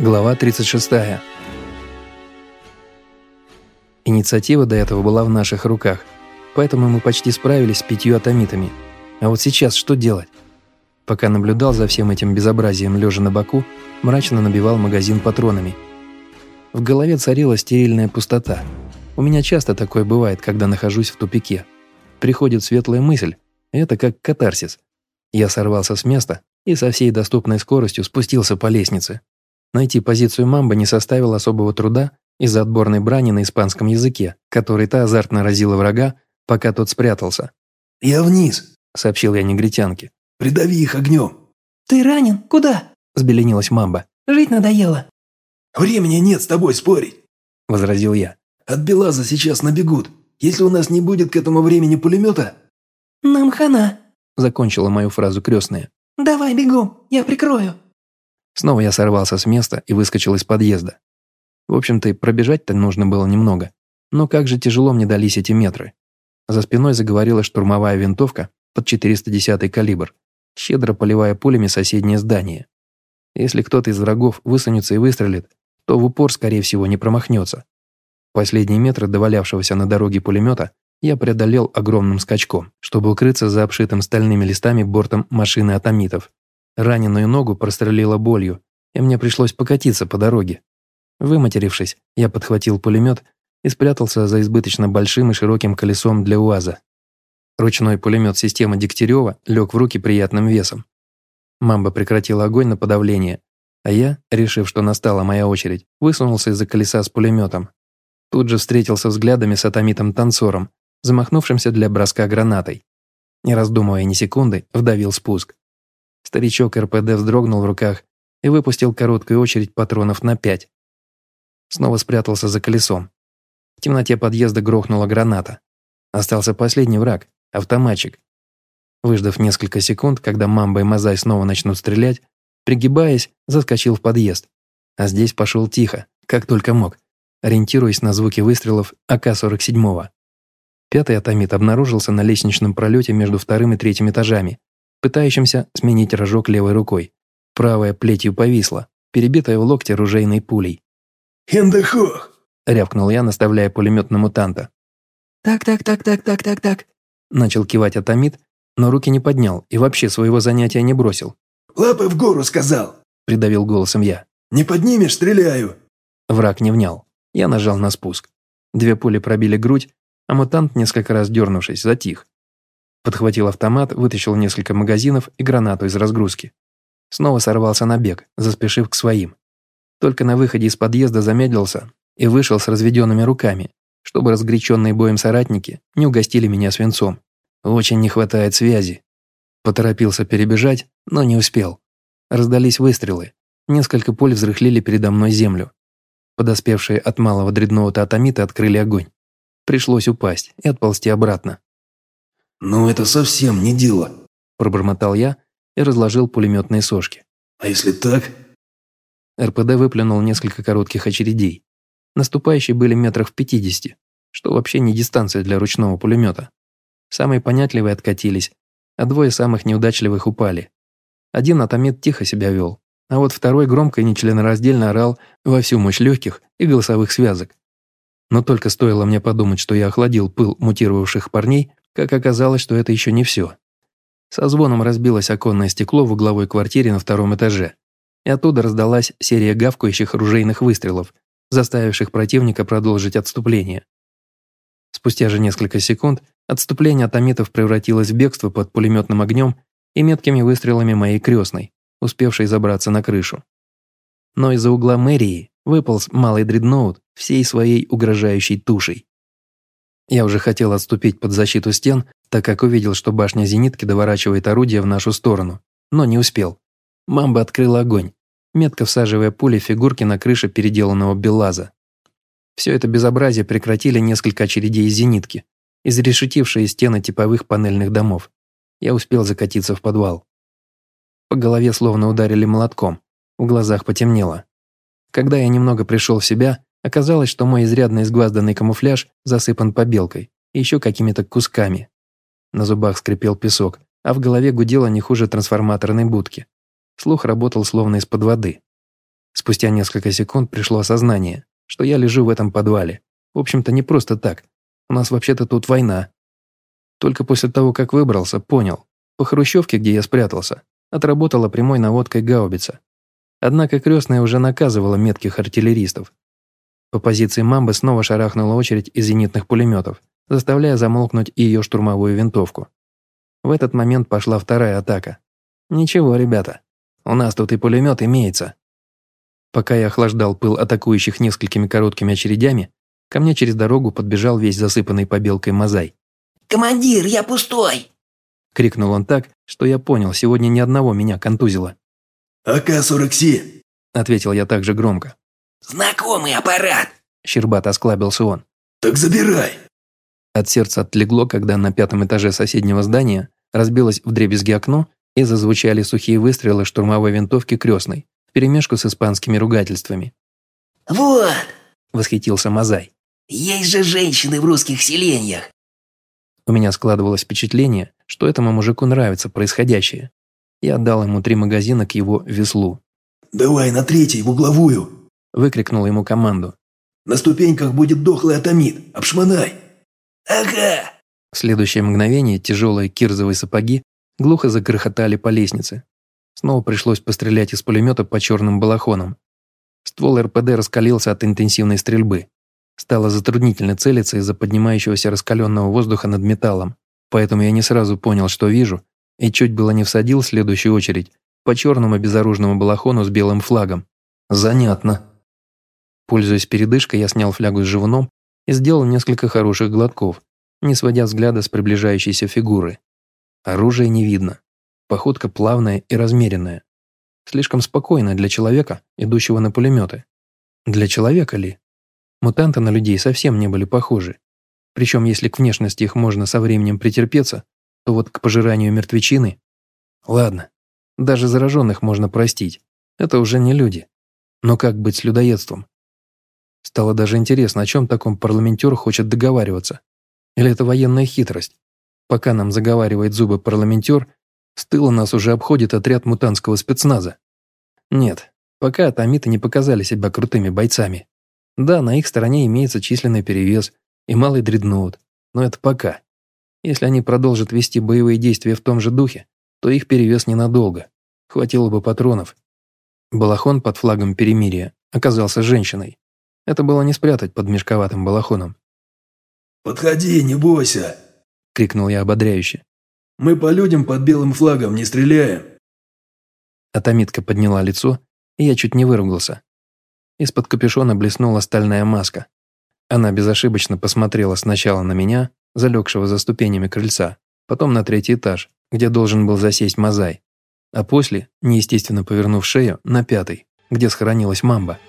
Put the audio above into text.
Глава 36. Инициатива до этого была в наших руках, поэтому мы почти справились с пятью атомитами. А вот сейчас что делать? Пока наблюдал за всем этим безобразием лежа на боку, мрачно набивал магазин патронами. В голове царила стерильная пустота. У меня часто такое бывает, когда нахожусь в тупике. Приходит светлая мысль, это как катарсис. Я сорвался с места и со всей доступной скоростью спустился по лестнице. Найти позицию мамбы не составило особого труда из-за отборной брани на испанском языке, который та азартно разила врага, пока тот спрятался. «Я вниз», — сообщил я негритянке. «Придави их огнем». «Ты ранен? Куда?» — взбеленилась мамба. «Жить надоело». «Времени нет с тобой спорить», — возразил я. «От Белаза сейчас набегут. Если у нас не будет к этому времени пулемета...» «Нам хана», — закончила мою фразу крестная. «Давай бегом, я прикрою». Снова я сорвался с места и выскочил из подъезда. В общем-то, пробежать-то нужно было немного. Но как же тяжело мне дались эти метры. За спиной заговорила штурмовая винтовка под 410 калибр, щедро поливая пулями соседнее здание. Если кто-то из врагов высунется и выстрелит, то в упор, скорее всего, не промахнется. Последние метры довалявшегося на дороге пулемета я преодолел огромным скачком, чтобы укрыться за обшитым стальными листами бортом машины атомитов. Раненую ногу прострелила болью, и мне пришлось покатиться по дороге. Выматерившись, я подхватил пулемет и спрятался за избыточно большим и широким колесом для УАЗа. Ручной пулемет системы Дегтярева лег в руки приятным весом. Мамба прекратила огонь на подавление, а я, решив, что настала моя очередь, высунулся из-за колеса с пулеметом. Тут же встретился взглядами с атомитом-танцором, замахнувшимся для броска гранатой. Не раздумывая ни секунды, вдавил спуск. Старичок РПД вздрогнул в руках и выпустил короткую очередь патронов на пять. Снова спрятался за колесом. В темноте подъезда грохнула граната. Остался последний враг – автоматчик. Выждав несколько секунд, когда Мамба и Мазай снова начнут стрелять, пригибаясь, заскочил в подъезд. А здесь пошел тихо, как только мог, ориентируясь на звуки выстрелов АК-47. Пятый атомит обнаружился на лестничном пролете между вторым и третьим этажами, пытающимся сменить рожок левой рукой. Правая плетью повисла, перебитая в локте ружейной пулей. «Хендехох!» – рявкнул я, наставляя пулемет на мутанта. «Так, так, так, так, так, так, так», – начал кивать атомит, но руки не поднял и вообще своего занятия не бросил. «Лапы в гору сказал!» – придавил голосом я. «Не поднимешь, стреляю!» Враг не внял. Я нажал на спуск. Две пули пробили грудь, а мутант, несколько раз дернувшись, затих. Подхватил автомат, вытащил несколько магазинов и гранату из разгрузки. Снова сорвался на бег, заспешив к своим. Только на выходе из подъезда замедлился и вышел с разведенными руками, чтобы разгоряченные боем соратники не угостили меня свинцом. Очень не хватает связи. Поторопился перебежать, но не успел. Раздались выстрелы. Несколько пуль взрыхлили передо мной землю. Подоспевшие от малого дредноута атомита открыли огонь. Пришлось упасть и отползти обратно. «Ну это совсем не дело», – пробормотал я и разложил пулеметные сошки. «А если так?» РПД выплюнул несколько коротких очередей. Наступающие были метрах в пятидесяти, что вообще не дистанция для ручного пулемета. Самые понятливые откатились, а двое самых неудачливых упали. Один атомет тихо себя вел, а вот второй громко и нечленораздельно орал во всю мощь легких и голосовых связок. Но только стоило мне подумать, что я охладил пыл мутировавших парней, как оказалось, что это еще не все. Со звоном разбилось оконное стекло в угловой квартире на втором этаже, и оттуда раздалась серия гавкающих оружейных выстрелов, заставивших противника продолжить отступление. Спустя же несколько секунд отступление атомитов превратилось в бегство под пулеметным огнем и меткими выстрелами моей крестной, успевшей забраться на крышу. Но из-за угла мэрии выполз малый дредноут всей своей угрожающей тушей. Я уже хотел отступить под защиту стен, так как увидел, что башня зенитки доворачивает орудие в нашу сторону, но не успел. Мамба открыла огонь, метко всаживая пули фигурки на крыше переделанного Белаза. Все это безобразие прекратили несколько очередей из зенитки, изрешетившие стены типовых панельных домов. Я успел закатиться в подвал. По голове словно ударили молотком, в глазах потемнело. Когда я немного пришел в себя, Оказалось, что мой изрядно изгвазданный камуфляж засыпан побелкой и еще какими-то кусками. На зубах скрипел песок, а в голове гудело не хуже трансформаторной будки. Слух работал словно из-под воды. Спустя несколько секунд пришло осознание, что я лежу в этом подвале. В общем-то, не просто так. У нас вообще-то тут война. Только после того, как выбрался, понял. По хрущевке, где я спрятался, отработала прямой наводкой гаубица. Однако крестная уже наказывала метких артиллеристов. По позиции мамбы снова шарахнула очередь из зенитных пулеметов, заставляя замолкнуть и ее штурмовую винтовку. В этот момент пошла вторая атака. «Ничего, ребята, у нас тут и пулемет имеется». Пока я охлаждал пыл атакующих несколькими короткими очередями, Ко мне через дорогу подбежал весь засыпанный побелкой мозай. «Командир, я пустой!» Крикнул он так, что я понял, сегодня ни одного меня контузило. «АК-47», — ответил я также громко. «Знакомый аппарат!» — щербато осклабился он. «Так забирай!» От сердца отлегло, когда на пятом этаже соседнего здания разбилось вдребезги окно и зазвучали сухие выстрелы штурмовой винтовки крестной, вперемешку с испанскими ругательствами. «Вот!» – восхитился Мазай. Есть же женщины в русских селениях. У меня складывалось впечатление, что этому мужику нравится происходящее. Я отдал ему три магазина к его веслу. «Давай на третий, в угловую!» – выкрикнул ему команду. «На ступеньках будет дохлый атомит, обшмонай!» «Ага!» В следующее мгновение тяжелые кирзовые сапоги глухо загрохотали по лестнице. Снова пришлось пострелять из пулемета по черным балахонам. Ствол РПД раскалился от интенсивной стрельбы. Стало затруднительно целиться из-за поднимающегося раскаленного воздуха над металлом, поэтому я не сразу понял, что вижу, и чуть было не всадил следующую очередь по черному безоружному балахону с белым флагом. Занятно. Пользуясь передышкой, я снял флягу с живуном и сделал несколько хороших глотков, не сводя взгляда с приближающейся фигуры. Оружия не видно. Походка плавная и размеренная. Слишком спокойно для человека, идущего на пулеметы. Для человека ли? Мутанты на людей совсем не были похожи. Причем, если к внешности их можно со временем претерпеться, то вот к пожиранию мертвечины... Ладно, даже зараженных можно простить. Это уже не люди. Но как быть с людоедством? Стало даже интересно, о чем таком парламентер хочет договариваться. Или это военная хитрость? Пока нам заговаривает зубы парламентер, с тыла нас уже обходит отряд мутантского спецназа. Нет, пока атомиты не показали себя крутыми бойцами. Да, на их стороне имеется численный перевес и малый дредноут, но это пока. Если они продолжат вести боевые действия в том же духе, то их перевес ненадолго. Хватило бы патронов. Балахон под флагом перемирия оказался женщиной. Это было не спрятать под мешковатым балахоном. «Подходи, не бойся!» – крикнул я ободряюще. «Мы по людям под белым флагом не стреляем!» Атомитка подняла лицо, и я чуть не выругался. Из-под капюшона блеснула стальная маска. Она безошибочно посмотрела сначала на меня, залегшего за ступенями крыльца, потом на третий этаж, где должен был засесть Мазай, а после, неестественно повернув шею, на пятый, где схоронилась мамба –